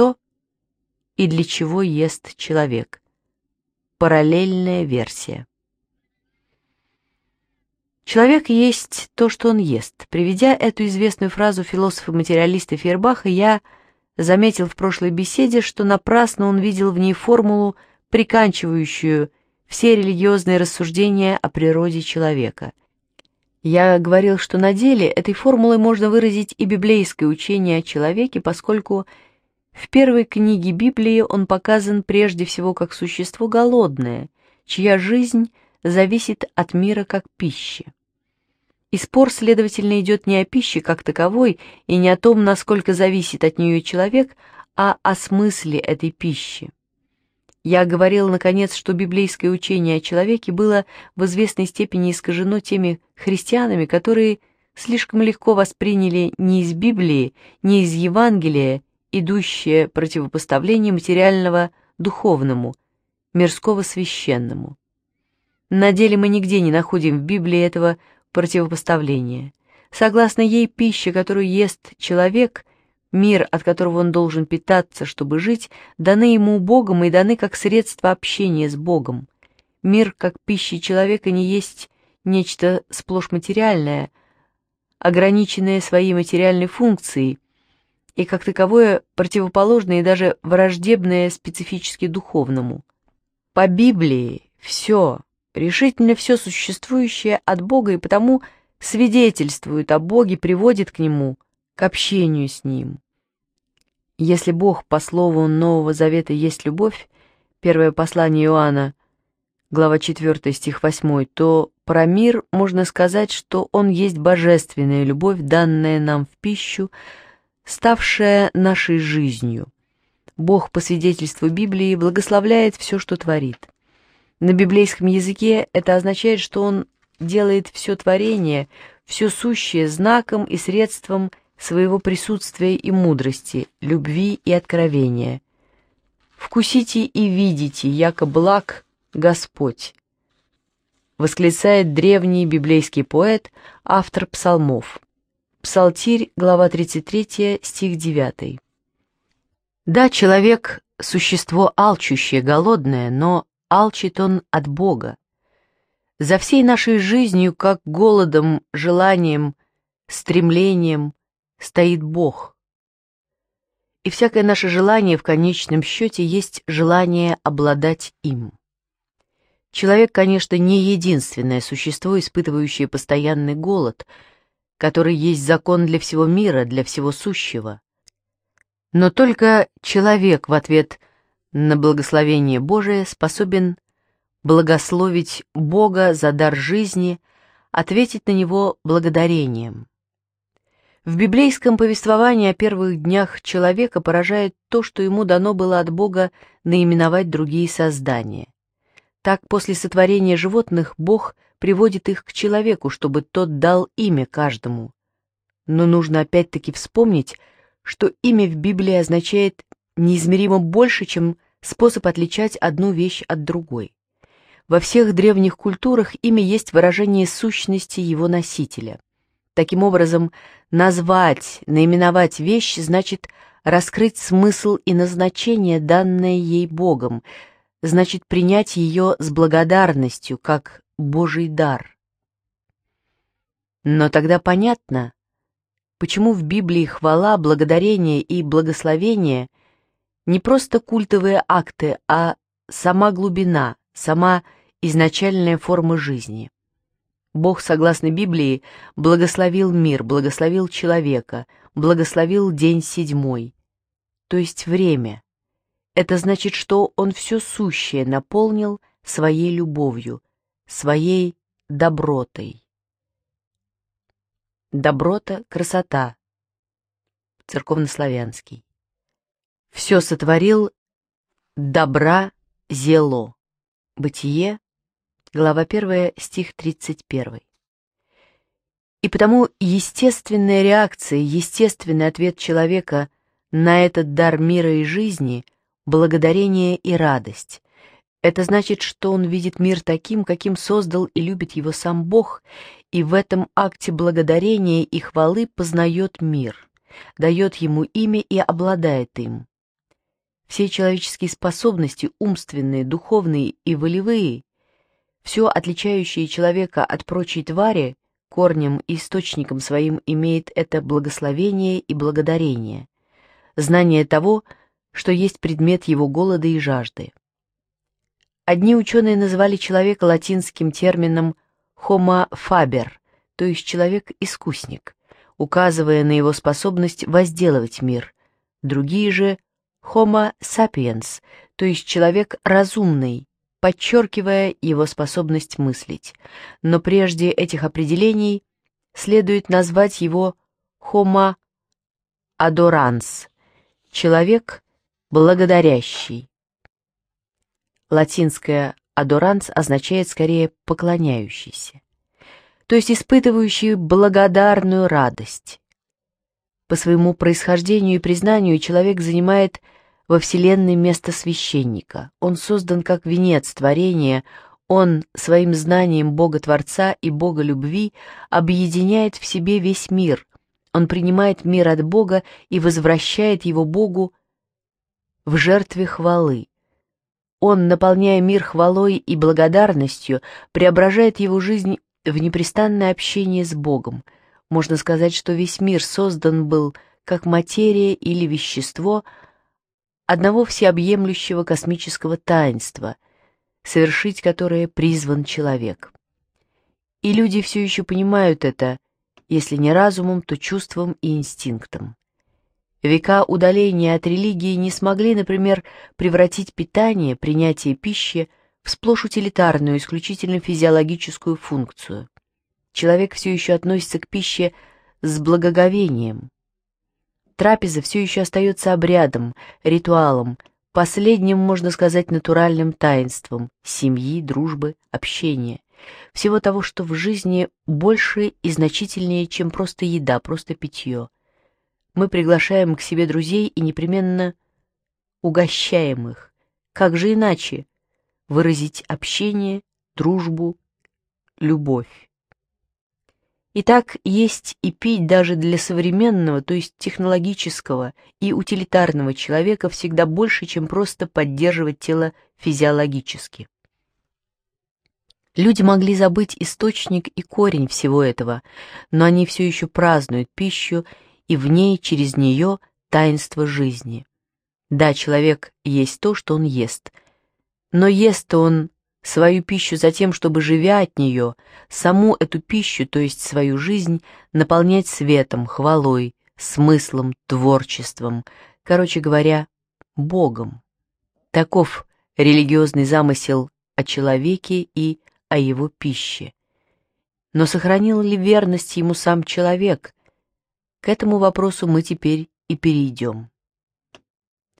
что и для чего ест человек. Параллельная версия. Человек есть то, что он ест. Приведя эту известную фразу философа-материалиста Фейербаха, я заметил в прошлой беседе, что напрасно он видел в ней формулу, приканчивающую все религиозные рассуждения о природе человека. Я говорил, что на деле этой формулой можно выразить и библейское учение о человеке, поскольку в первой книге Библии он показан прежде всего как существо голодное, чья жизнь зависит от мира как пищи. И спор, следовательно, идет не о пище как таковой и не о том, насколько зависит от нее человек, а о смысле этой пищи. Я говорил, наконец, что библейское учение о человеке было в известной степени искажено теми христианами, которые слишком легко восприняли не из Библии, не из Евангелия идущее противопоставление материального духовному, мирского священному. На деле мы нигде не находим в Библии этого противопоставления. Согласно ей, пища, которую ест человек, мир, от которого он должен питаться, чтобы жить, даны ему Богом и даны как средство общения с Богом. Мир, как пища человека, не есть нечто сплошь материальное, ограниченное своей материальной функцией – и как таковое противоположное и даже враждебное специфически духовному. По Библии все, решительно все существующее от Бога и потому свидетельствует о Боге, приводит к Нему, к общению с Ним. Если Бог, по слову Нового Завета, есть любовь, первое послание Иоанна, глава 4, стих 8, то про мир можно сказать, что он есть божественная любовь, данная нам в пищу, Ставшая нашей жизнью. Бог по свидетельству Библии благословляет все, что творит. На библейском языке это означает, что Он делает все творение, все сущее знаком и средством своего присутствия и мудрости, любви и откровения. «Вкусите и видите, яко благ Господь», восклицает древний библейский поэт, автор псалмов. Псалтирь, глава 33, стих 9. Да, человек — существо алчущее, голодное, но алчит он от Бога. За всей нашей жизнью, как голодом, желанием, стремлением, стоит Бог. И всякое наше желание в конечном счете есть желание обладать им. Человек, конечно, не единственное существо, испытывающее постоянный голод — который есть закон для всего мира, для всего сущего. Но только человек в ответ на благословение Божие способен благословить Бога за дар жизни, ответить на него благодарением. В библейском повествовании о первых днях человека поражает то, что ему дано было от Бога наименовать другие создания. Так, после сотворения животных Бог – приводит их к человеку, чтобы тот дал имя каждому. Но нужно опять-таки вспомнить, что имя в Библии означает неизмеримо больше, чем способ отличать одну вещь от другой. Во всех древних культурах имя есть выражение сущности его носителя. Таким образом, назвать, наименовать вещь значит раскрыть смысл и назначение, данное ей Богом, значит принять ее с благодарностью, как Божий дар. Но тогда понятно, почему в Библии хвала, благодарение и благословение не просто культовые акты, а сама глубина, сама изначальная форма жизни. Бог, согласно Библии, благословил мир, благословил человека, благословил день седьмой, то есть время. Это значит, что Он все сущее наполнил своей любовью – своей добротой. Доброта — красота. Церковнославянский. Все сотворил добра зело. Бытие, глава 1, стих 31. И потому естественная реакция, естественный ответ человека на этот дар мира и жизни — благодарение и радость, это значит, что он видит мир таким, каким создал и любит его сам Бог, и в этом акте благодарения и хвалы познает мир, дает ему имя и обладает им. Все человеческие способности, умственные, духовные и волевые, все, отличающее человека от прочей твари, корнем и источником своим имеет это благословение и благодарение, знание того, что есть предмет его голода и жажды. Одни ученые назвали человека латинским термином «homo faber», то есть человек-искусник, указывая на его способность возделывать мир. Другие же «homo sapiens», то есть человек разумный, подчеркивая его способность мыслить. Но прежде этих определений следует назвать его «homo adorans», человек благодарящий. Латинское «адоранс» означает скорее «поклоняющийся», то есть испытывающий благодарную радость. По своему происхождению и признанию человек занимает во Вселенной место священника. Он создан как венец творения, он своим знанием Бога-творца и Бога-любви объединяет в себе весь мир. Он принимает мир от Бога и возвращает его Богу в жертве хвалы. Он, наполняя мир хвалой и благодарностью, преображает его жизнь в непрестанное общение с Богом. Можно сказать, что весь мир создан был как материя или вещество одного всеобъемлющего космического таинства, совершить которое призван человек. И люди все еще понимают это, если не разумом, то чувством и инстинктом. Века удаления от религии не смогли, например, превратить питание, принятие пищи в сплошь утилитарную, исключительно физиологическую функцию. Человек все еще относится к пище с благоговением. Трапеза все еще остается обрядом, ритуалом, последним, можно сказать, натуральным таинством семьи, дружбы, общения. Всего того, что в жизни больше и значительнее, чем просто еда, просто питье – мы приглашаем к себе друзей и непременно угощаем их. Как же иначе выразить общение, дружбу, любовь? Итак, есть и пить даже для современного, то есть технологического и утилитарного человека всегда больше, чем просто поддерживать тело физиологически. Люди могли забыть источник и корень всего этого, но они все еще празднуют пищу и в ней через нее таинство жизни. Да, человек есть то, что он ест, но ест он свою пищу за тем, чтобы, живя от нее, саму эту пищу, то есть свою жизнь, наполнять светом, хвалой, смыслом, творчеством, короче говоря, Богом. Таков религиозный замысел о человеке и о его пище. Но сохранил ли верность ему сам человек, к этому вопросу мы теперь и перейдем.